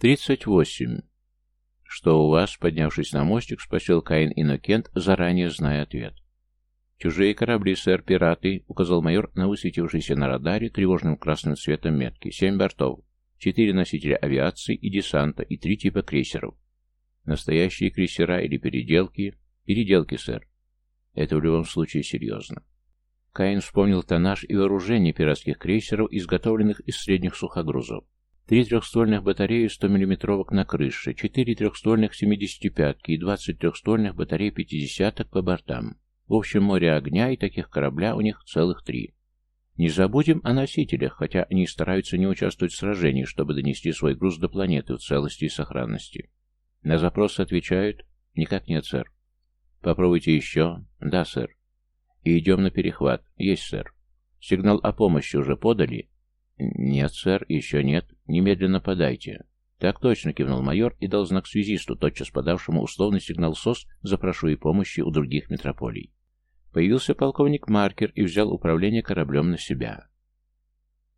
«Тридцать восемь». «Что у вас?» — поднявшись на мостик, спросил Каин Иннокент, заранее зная ответ. «Чужие корабли, сэр, пираты», — указал майор на высветившийся на радаре тревожным красным цветом метки. «Семь бортов, четыре носителя авиации и десанта и три типа крейсеров. Настоящие крейсера или переделки? Переделки, сэр. Это в любом случае серьезно». Каин вспомнил тоннаж и вооружение пиратских крейсеров, изготовленных из средних сухогрузов. Три трехствольных батареи 100-мм на крыше, четыре трехствольных 75-ки и 20 трехствольных батарей 50-ок по бортам. В общем, море огня и таких корабля у них целых три. Не забудем о носителях, хотя они стараются не участвовать в сражении, чтобы донести свой груз до планеты в целости и сохранности. На запросы отвечают «Никак нет, сэр». «Попробуйте еще?» «Да, сэр». «И идем на перехват?» «Есть, сэр». «Сигнал о помощи уже подали?» «Нет, сэр, еще нет. Немедленно подайте». «Так точно», — кивнул майор и дал знак связисту, тотчас подавшему условный сигнал СОС «Запрошу и помощи у других метрополий». Появился полковник Маркер и взял управление кораблем на себя.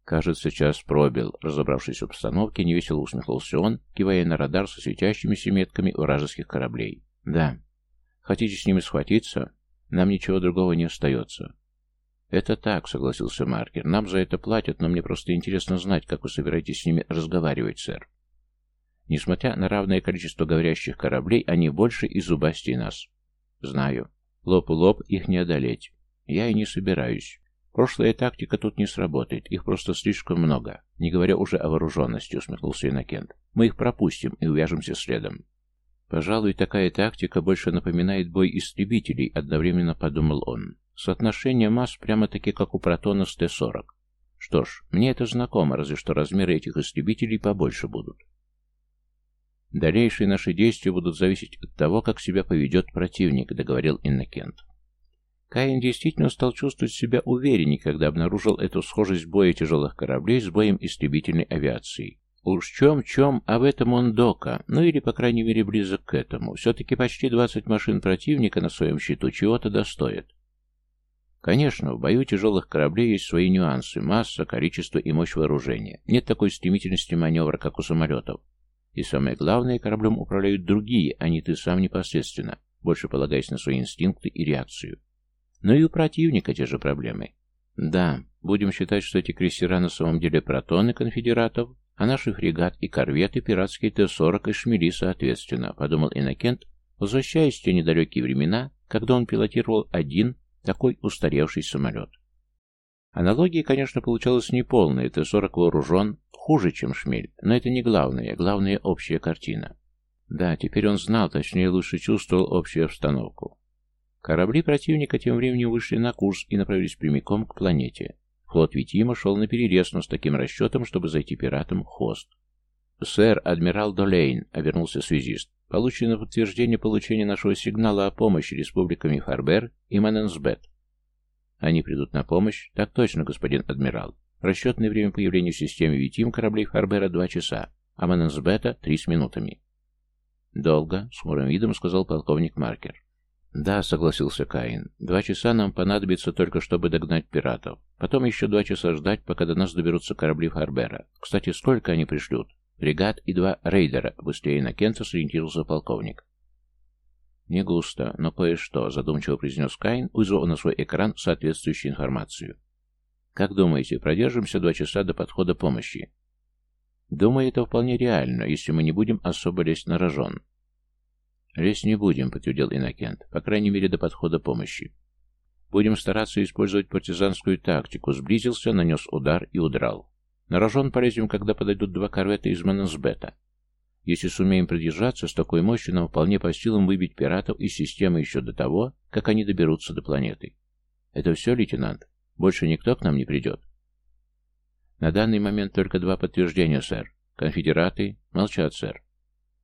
«Кажется, час пробил», — разобравшись в обстановке, невесело усмехнулся он, кивая на радар со светящимися метками вражеских кораблей. «Да. Хотите с ними схватиться? Нам ничего другого не остается. «Это так», — согласился Маркер. «Нам за это платят, но мне просто интересно знать, как вы собираетесь с ними разговаривать, сэр». Несмотря на равное количество говорящих кораблей, они больше и зубастей нас. Знаю. Лоб у лоб их не одолеть. Я и не собираюсь. Прошлая тактика тут не сработает, их просто слишком много. Не говоря уже о вооруженности, усмехнулся Иннокент. Мы их пропустим и увяжемся следом. Пожалуй, такая тактика больше напоминает бой истребителей, одновременно подумал он. Соотношение масс прямо-таки как у протона с Т-40. Что ж, мне это знакомо, разве что размеры этих истребителей побольше будут. Дальнейшие наши действия будут зависеть от того, как себя поведет противник, договорил Иннокент. Каин действительно стал чувствовать себя увереннее, когда обнаружил эту схожесть боя тяжелых кораблей с боем истребительной авиации. Уж чем-чем, а в этом он дока, ну или, по крайней мере, близок к этому. Все-таки почти 20 машин противника на своем счету чего-то достоят. Конечно, в бою тяжелых кораблей есть свои нюансы, масса, количество и мощь вооружения. Нет такой стремительности маневра, как у самолетов. И самое главное, кораблем управляют другие, а не ты сам непосредственно, больше полагаясь на свои инстинкты и реакцию. Но и у противника те же проблемы. Да, будем считать, что эти крейсера на самом деле протоны конфедератов, а наши фрегат и корветы пиратские Т-40 и шмели соответственно, подумал Иннокент, возвращаясь в те недалекие времена, когда он пилотировал один такой устаревший самолет. Аналогия, конечно, получалась неполная, Т-40 вооружен хуже, чем шмель, но это не главное, главная общая картина. Да, теперь он знал, точнее лучше чувствовал общую обстановку. Корабли противника тем временем вышли на курс и направились прямиком к планете. Флот Витима шел на перерез, но с таким расчетом, чтобы зайти пиратам в хвост. «Сэр, адмирал Долейн», — обернулся связист, — «получено подтверждение получения нашего сигнала о помощи республиками Фарбер и Маненсбет». «Они придут на помощь?» «Так точно, господин адмирал. Расчетное время появления в системе Витим кораблей Фарбера два часа, а Маненсбета — три с минутами». «Долго», — с хмурым видом сказал полковник Маркер. «Да», — согласился Каин. «Два часа нам понадобится только, чтобы догнать пиратов. Потом еще два часа ждать, пока до нас доберутся корабли Фарбера. Кстати, сколько они пришлют?» Фрегат и два рейдера, быстрее на Кента сориентировался полковник. «Не густо, но кое-что», — задумчиво произнес Кайн, вызвал на свой экран соответствующую информацию. «Как думаете, продержимся два часа до подхода помощи?» «Думаю, это вполне реально, если мы не будем особо лезть на рожон». «Лезть не будем», — подтвердил Иннокент, «по крайней мере, до подхода помощи. Будем стараться использовать партизанскую тактику. Сблизился, нанес удар и удрал. На рожон полезем, когда подойдут два корвета из Манасбета. Если сумеем продержаться, с такой мощью нам вполне по силам выбить пиратов из системы еще до того, как они доберутся до планеты. Это все, лейтенант? Больше никто к нам не придет? На данный момент только два подтверждения, сэр. Конфедераты молчат, сэр.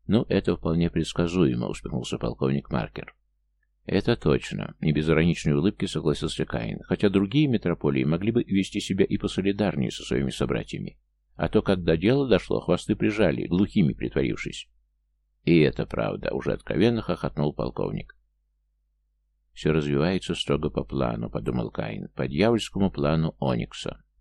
Ну, это вполне предсказуемо, усмехнулся полковник Маркер. «Это точно», — не без ироничной улыбки согласился Каин, хотя другие метрополии могли бы вести себя и посолидарнее со своими собратьями. А то, когда дело дошло, хвосты прижали, глухими притворившись. И это правда, уже откровенно хохотнул полковник. Все развивается строго по плану, подумал Каин, по дьявольскому плану Оникса.